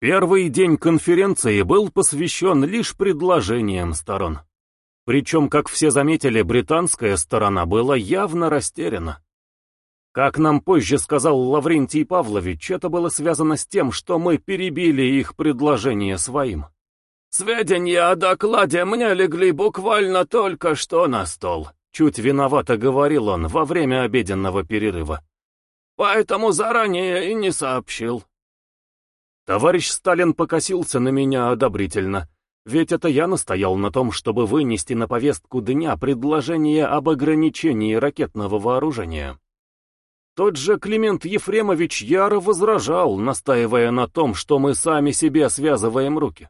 Первый день конференции был посвящен лишь предложениям сторон. Причем, как все заметили, британская сторона была явно растеряна. Как нам позже сказал Лаврентий Павлович, это было связано с тем, что мы перебили их предложение своим. «Сведения о докладе мне легли буквально только что на стол», чуть виновато говорил он во время обеденного перерыва. «Поэтому заранее и не сообщил». Товарищ Сталин покосился на меня одобрительно, ведь это я настоял на том, чтобы вынести на повестку дня предложение об ограничении ракетного вооружения. Тот же Климент Ефремович яро возражал, настаивая на том, что мы сами себе связываем руки.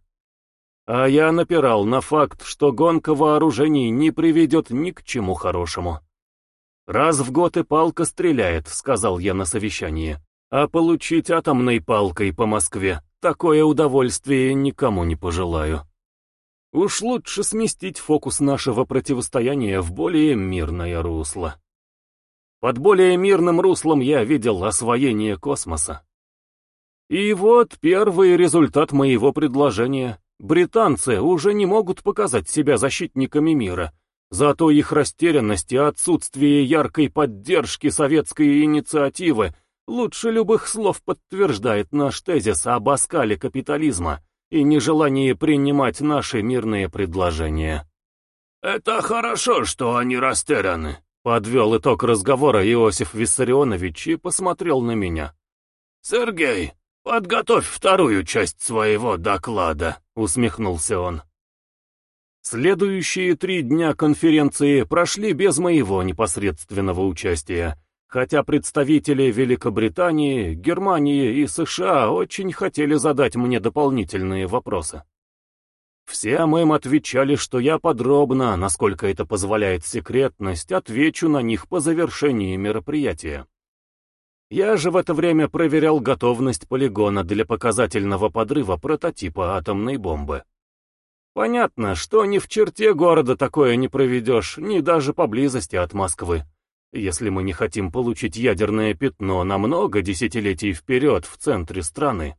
А я напирал на факт, что гонка вооружений не приведет ни к чему хорошему. «Раз в год и палка стреляет», — сказал я на совещании. А получить атомной палкой по Москве — такое удовольствие никому не пожелаю. Уж лучше сместить фокус нашего противостояния в более мирное русло. Под более мирным руслом я видел освоение космоса. И вот первый результат моего предложения. Британцы уже не могут показать себя защитниками мира, зато их растерянность и отсутствие яркой поддержки советской инициативы лучше любых слов подтверждает наш тезис об оскале капитализма и нежелании принимать наши мирные предложения. «Это хорошо, что они растеряны», — подвел итог разговора Иосиф Виссарионович и посмотрел на меня. «Сергей, подготовь вторую часть своего доклада», — усмехнулся он. Следующие три дня конференции прошли без моего непосредственного участия, хотя представители Великобритании, Германии и США очень хотели задать мне дополнительные вопросы. Всем им отвечали, что я подробно, насколько это позволяет секретность, отвечу на них по завершении мероприятия. Я же в это время проверял готовность полигона для показательного подрыва прототипа атомной бомбы. Понятно, что ни в черте города такое не проведешь, ни даже поблизости от Москвы если мы не хотим получить ядерное пятно на много десятилетий вперед в центре страны.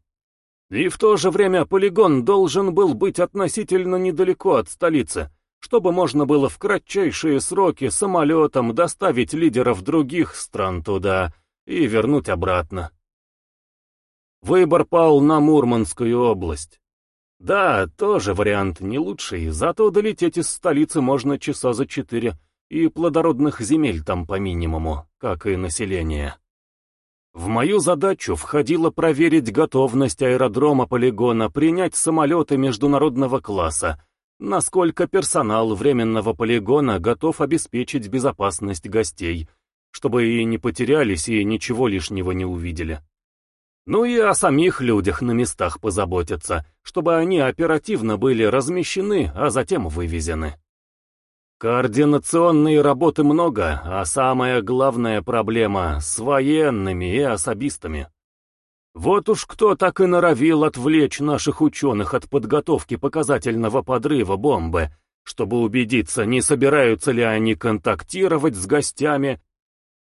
И в то же время полигон должен был быть относительно недалеко от столицы, чтобы можно было в кратчайшие сроки самолетом доставить лидеров других стран туда и вернуть обратно. Выбор пал на Мурманскую область. Да, тоже вариант не лучший, зато долететь из столицы можно часа за четыре, и плодородных земель там по минимуму, как и население. В мою задачу входило проверить готовность аэродрома-полигона принять самолеты международного класса, насколько персонал временного полигона готов обеспечить безопасность гостей, чтобы и не потерялись, и ничего лишнего не увидели. Ну и о самих людях на местах позаботиться, чтобы они оперативно были размещены, а затем вывезены. Координационной работы много, а самая главная проблема с военными и особистами. Вот уж кто так и норовил отвлечь наших ученых от подготовки показательного подрыва бомбы, чтобы убедиться, не собираются ли они контактировать с гостями,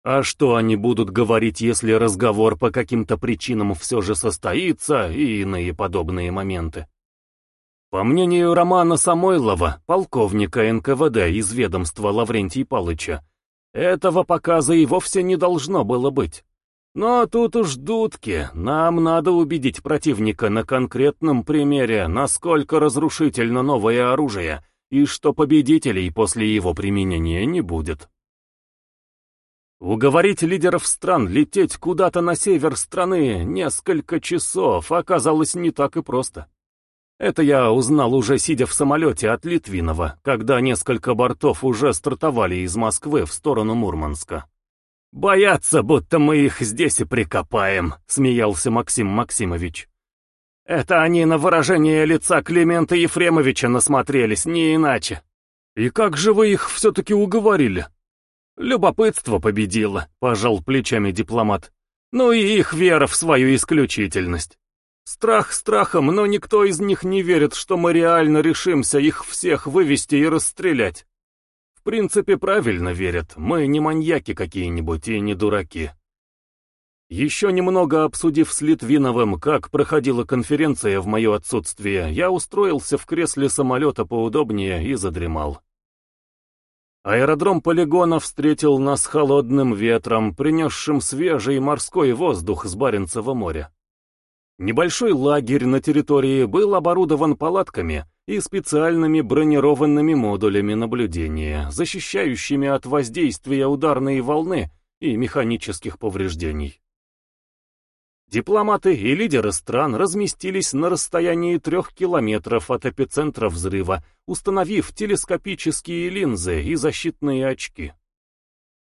а что они будут говорить, если разговор по каким-то причинам все же состоится, и иные подобные моменты. По мнению Романа Самойлова, полковника НКВД из ведомства Лаврентия Палыча, этого показа и вовсе не должно было быть. Но тут уж дудки, нам надо убедить противника на конкретном примере, насколько разрушительно новое оружие, и что победителей после его применения не будет. Уговорить лидеров стран лететь куда-то на север страны несколько часов оказалось не так и просто. Это я узнал уже сидя в самолете от Литвинова, когда несколько бортов уже стартовали из Москвы в сторону Мурманска. «Боятся, будто мы их здесь и прикопаем», — смеялся Максим Максимович. «Это они на выражение лица Климента Ефремовича насмотрелись, не иначе. И как же вы их все-таки уговорили?» «Любопытство победило», — пожал плечами дипломат. «Ну и их вера в свою исключительность». Страх страхом, но никто из них не верит, что мы реально решимся их всех вывести и расстрелять. В принципе, правильно верят, мы не маньяки какие-нибудь и не дураки. Еще немного обсудив с Литвиновым, как проходила конференция в мое отсутствие, я устроился в кресле самолета поудобнее и задремал. Аэродром полигона встретил нас холодным ветром, принесшим свежий морской воздух с Баренцева моря. Небольшой лагерь на территории был оборудован палатками и специальными бронированными модулями наблюдения, защищающими от воздействия ударной волны и механических повреждений. Дипломаты и лидеры стран разместились на расстоянии трех километров от эпицентра взрыва, установив телескопические линзы и защитные очки.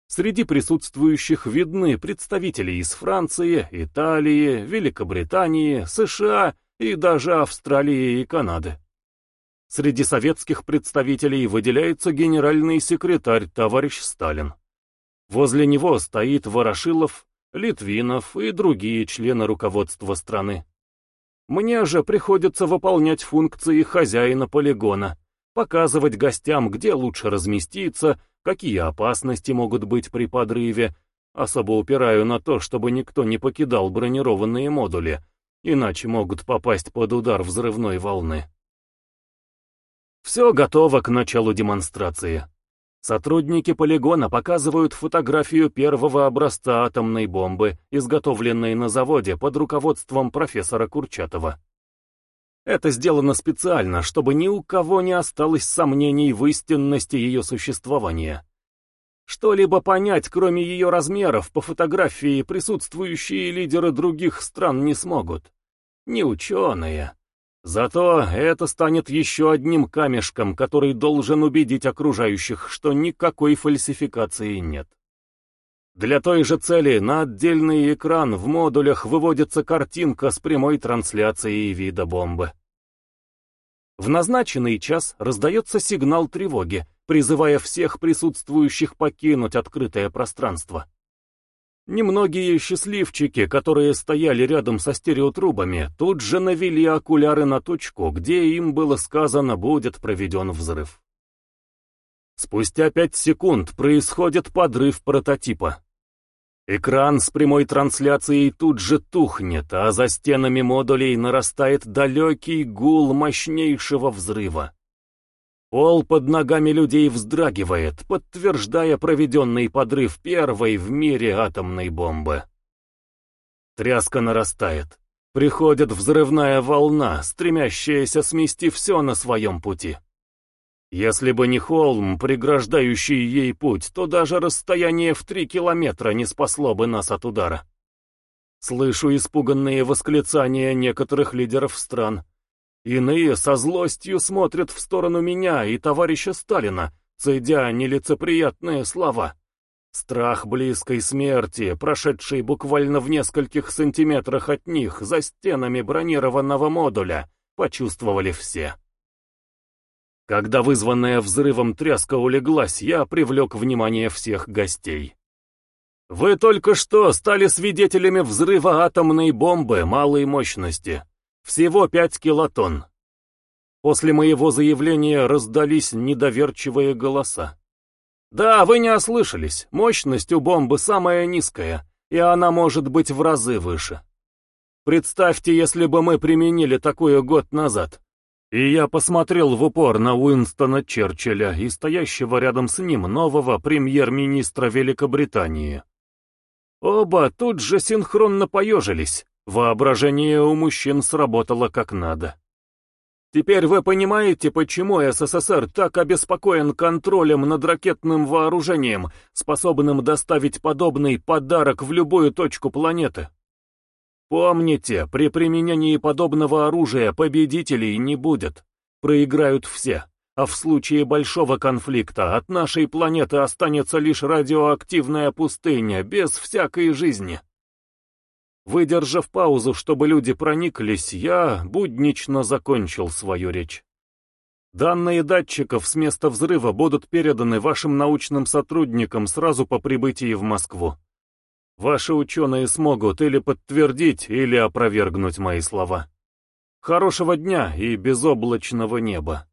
Среди присутствующих видны представители из Франции, Италии, Великобритании, США и даже Австралии и Канады. Среди советских представителей выделяется генеральный секретарь товарищ Сталин. Возле него стоит Ворошилов, Литвинов и другие члены руководства страны. Мне же приходится выполнять функции хозяина полигона, показывать гостям, где лучше разместиться, какие опасности могут быть при подрыве, особо упираю на то, чтобы никто не покидал бронированные модули, иначе могут попасть под удар взрывной волны. Все готово к началу демонстрации. Сотрудники полигона показывают фотографию первого образца атомной бомбы, изготовленной на заводе под руководством профессора Курчатова. Это сделано специально, чтобы ни у кого не осталось сомнений в истинности ее существования. Что-либо понять, кроме ее размеров, по фотографии присутствующие лидеры других стран не смогут. Не ученые, Зато это станет еще одним камешком, который должен убедить окружающих, что никакой фальсификации нет. Для той же цели на отдельный экран в модулях выводится картинка с прямой трансляцией вида бомбы. В назначенный час раздается сигнал тревоги, призывая всех присутствующих покинуть открытое пространство. Немногие счастливчики, которые стояли рядом со стереотрубами, тут же навели окуляры на точку, где им было сказано будет проведен взрыв. Спустя пять секунд происходит подрыв прототипа. Экран с прямой трансляцией тут же тухнет, а за стенами модулей нарастает далекий гул мощнейшего взрыва. Пол под ногами людей вздрагивает, подтверждая проведенный подрыв первой в мире атомной бомбы. Тряска нарастает. Приходит взрывная волна, стремящаяся смести все на своем пути. Если бы не холм, преграждающий ей путь, то даже расстояние в три километра не спасло бы нас от удара. Слышу испуганные восклицания некоторых лидеров стран. Иные со злостью смотрят в сторону меня и товарища Сталина, цедя нелицеприятные слова. Страх близкой смерти, прошедший буквально в нескольких сантиметрах от них за стенами бронированного модуля, почувствовали все. Когда вызванная взрывом тряска улеглась, я привлек внимание всех гостей. Вы только что стали свидетелями взрыва атомной бомбы малой мощности. Всего пять килотонн. После моего заявления раздались недоверчивые голоса. Да, вы не ослышались, мощность у бомбы самая низкая, и она может быть в разы выше. Представьте, если бы мы применили такое год назад. И я посмотрел в упор на Уинстона Черчилля и стоящего рядом с ним нового премьер-министра Великобритании. Оба тут же синхронно поежились, Воображение у мужчин сработало как надо. Теперь вы понимаете, почему СССР так обеспокоен контролем над ракетным вооружением, способным доставить подобный подарок в любую точку планеты? Помните, при применении подобного оружия победителей не будет. Проиграют все. А в случае большого конфликта от нашей планеты останется лишь радиоактивная пустыня без всякой жизни. Выдержав паузу, чтобы люди прониклись, я буднично закончил свою речь. Данные датчиков с места взрыва будут переданы вашим научным сотрудникам сразу по прибытии в Москву. Ваши ученые смогут или подтвердить, или опровергнуть мои слова. Хорошего дня и безоблачного неба.